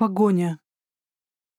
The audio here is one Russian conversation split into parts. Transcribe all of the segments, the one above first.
Погоня.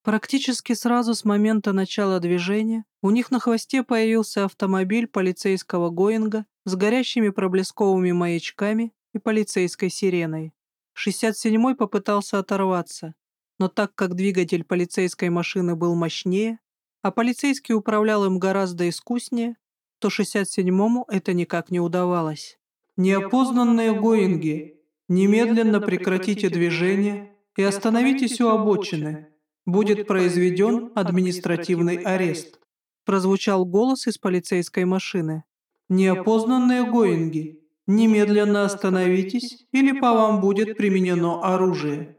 Практически сразу с момента начала движения у них на хвосте появился автомобиль полицейского Гоинга с горящими проблесковыми маячками и полицейской сиреной. 67-й попытался оторваться, но так как двигатель полицейской машины был мощнее, а полицейский управлял им гораздо искуснее, то 67-му это никак не удавалось. «Неопознанные Гоинги, немедленно прекратите движение и остановитесь у обочины. Будет произведен административный арест», прозвучал голос из полицейской машины. «Неопознанные Гоинги, немедленно остановитесь или по вам будет применено оружие».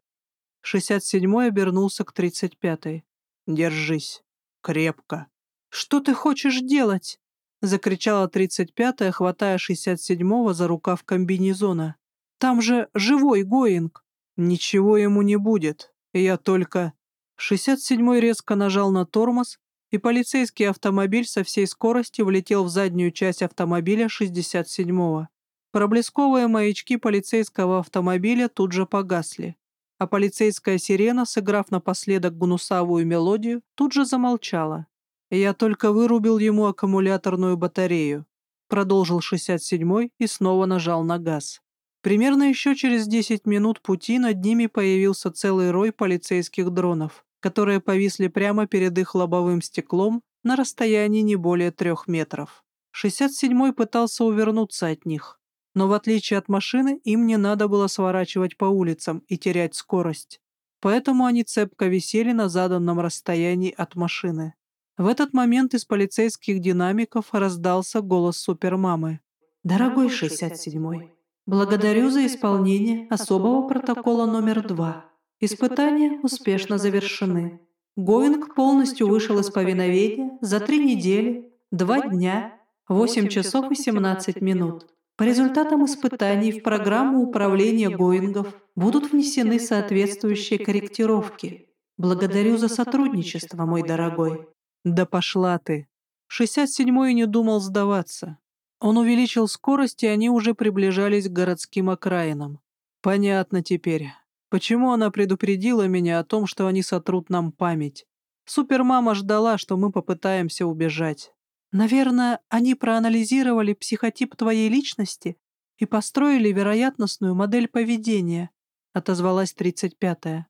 67-й обернулся к 35-й. «Держись. Крепко». «Что ты хочешь делать?» — закричала 35-я, хватая 67-го за рукав комбинезона. «Там же живой Гоинг!» «Ничего ему не будет. Я только...» 67-й резко нажал на тормоз, и полицейский автомобиль со всей скорости влетел в заднюю часть автомобиля 67-го. Проблесковые маячки полицейского автомобиля тут же погасли, а полицейская сирена, сыграв напоследок гнусавую мелодию, тут же замолчала. «Я только вырубил ему аккумуляторную батарею», продолжил 67-й и снова нажал на газ. Примерно еще через 10 минут пути над ними появился целый рой полицейских дронов, которые повисли прямо перед их лобовым стеклом на расстоянии не более трех метров. 67-й пытался увернуться от них, но в отличие от машины им не надо было сворачивать по улицам и терять скорость, поэтому они цепко висели на заданном расстоянии от машины. В этот момент из полицейских динамиков раздался голос супермамы. «Дорогой 67-й, Благодарю за исполнение особого протокола номер два. Испытания успешно завершены. Гоинг полностью вышел из повиновения за три недели, два дня, 8 часов и 17 минут. По результатам испытаний в программу управления Гоингов будут внесены соответствующие корректировки. Благодарю за сотрудничество, мой дорогой. Да пошла ты. 67-й не думал сдаваться. Он увеличил скорость, и они уже приближались к городским окраинам. Понятно теперь, почему она предупредила меня о том, что они сотрут нам память. Супермама ждала, что мы попытаемся убежать. Наверное, они проанализировали психотип твоей личности и построили вероятностную модель поведения, отозвалась 35-я.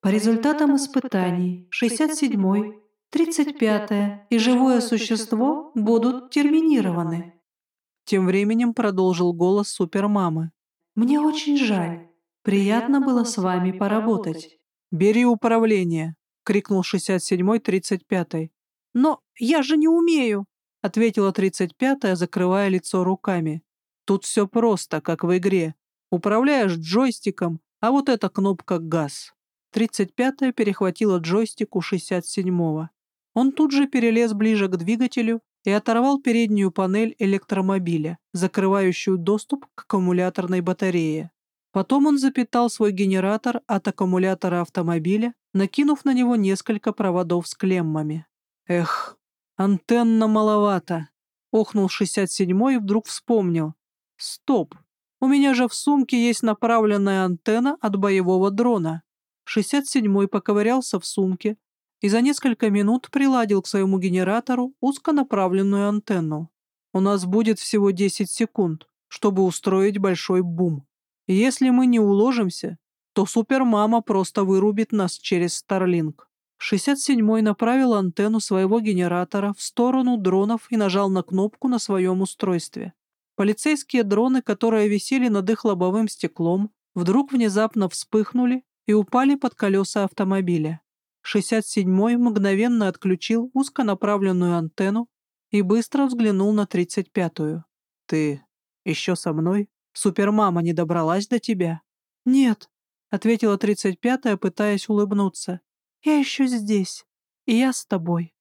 По результатам испытаний 67-й, 35-я и живое существо будут терминированы. Тем временем продолжил голос супермамы. «Мне очень жаль. Приятно было с вами поработать». «Бери управление!» — крикнул 67-й 35-й. «Но я же не умею!» — ответила 35-я, закрывая лицо руками. «Тут все просто, как в игре. Управляешь джойстиком, а вот эта кнопка «газ». 35-я перехватила джойстик у 67-го. Он тут же перелез ближе к двигателю и оторвал переднюю панель электромобиля, закрывающую доступ к аккумуляторной батарее. Потом он запитал свой генератор от аккумулятора автомобиля, накинув на него несколько проводов с клеммами. «Эх, антенна маловато!» — охнул 67-й и вдруг вспомнил. «Стоп! У меня же в сумке есть направленная антенна от боевого дрона». 67-й поковырялся в сумке, и за несколько минут приладил к своему генератору узконаправленную антенну. У нас будет всего 10 секунд, чтобы устроить большой бум. если мы не уложимся, то супермама просто вырубит нас через Starlink. 67-й направил антенну своего генератора в сторону дронов и нажал на кнопку на своем устройстве. Полицейские дроны, которые висели над их лобовым стеклом, вдруг внезапно вспыхнули и упали под колеса автомобиля. 67-й мгновенно отключил узконаправленную антенну и быстро взглянул на 35-ю. «Ты еще со мной? Супермама не добралась до тебя?» «Нет», — ответила 35-я, пытаясь улыбнуться. «Я еще здесь, и я с тобой».